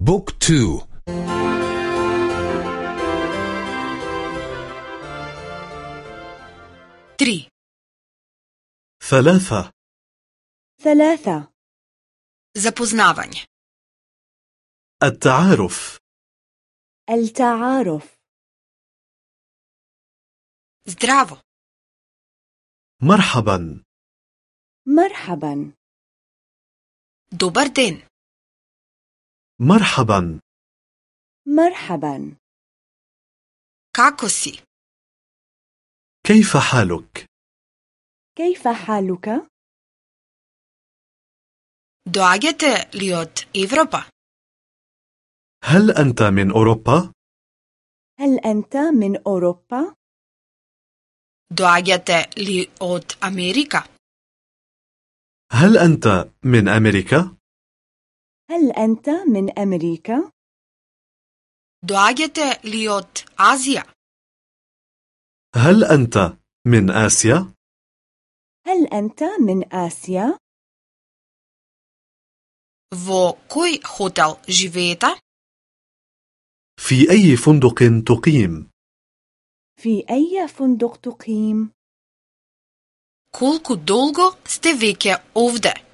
book two. три. ثلاثة. ثلاثة. запознавање التعارف. التعارف. здраво مرحبا. مرحبا. دوبردين مرحبا مرحبا Kako si? كيف حالك؟ كيف حالك؟ Li od Evropa? هل أنت من أوروبا؟ هل أنت من أوروبا؟ Li od Amerika? هل أنت من أمريكا؟ هل أنت من أمريكا؟ Li od Azija? هل أنت من آسيا؟ هل أنت من آسيا؟ Vo koji hotel živete? في أي فندق تقيم؟ في أي فندق تقيم؟ Koliko dolgo ste veke ovde?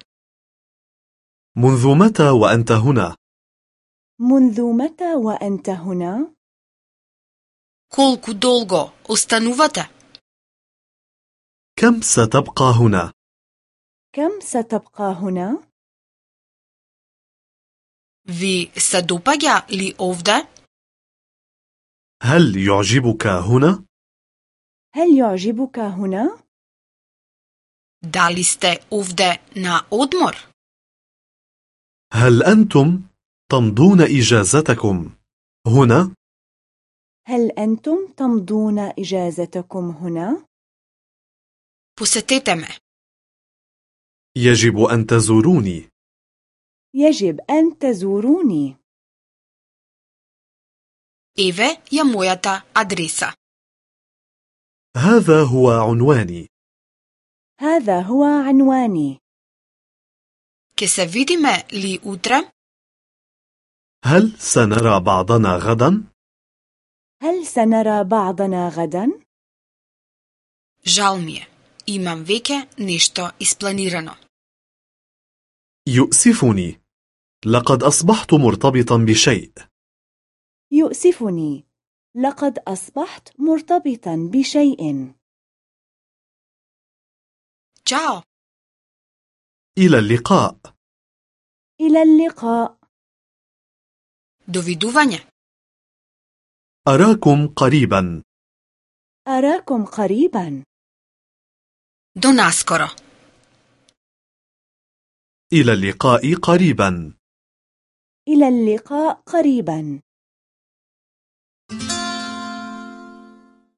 منذ متى وأنت هنا؟ منذ متى وأنت هنا؟ Koliko dolgo ostanuvate? كم ستبقى هنا؟ كم ستبقى هنا؟ Vi se dopaѓa li ovde? هل يعجبك هنا؟ هل يعجبك هنا؟ Li ste ovde na odmor? هل أنتم تمضون إجازتكم هنا؟ هل أنتم تمضون إجازتكم هنا؟ Posetete me. يجب أن تزوروني يجب أن تزوروني Еве ја мојата адреса. هذا هو عنواني هذا هو عنواني ке се видиме ли утре? هل سنرى بعضنا غدا؟ هل سنرى بعضنا غدا؟ Žal mi je, imam veke يؤسفني. لقد أصبحت مرتبطا بشيء. يؤسفني. لقد أصبحت مرتبطا بشيء. تشاو إلى اللقاء إلى اللقاء Довидување! أراكم قريبا أراكم قريبا До наскоро! إلى اللقاء قريبا إلى اللقاء قريبا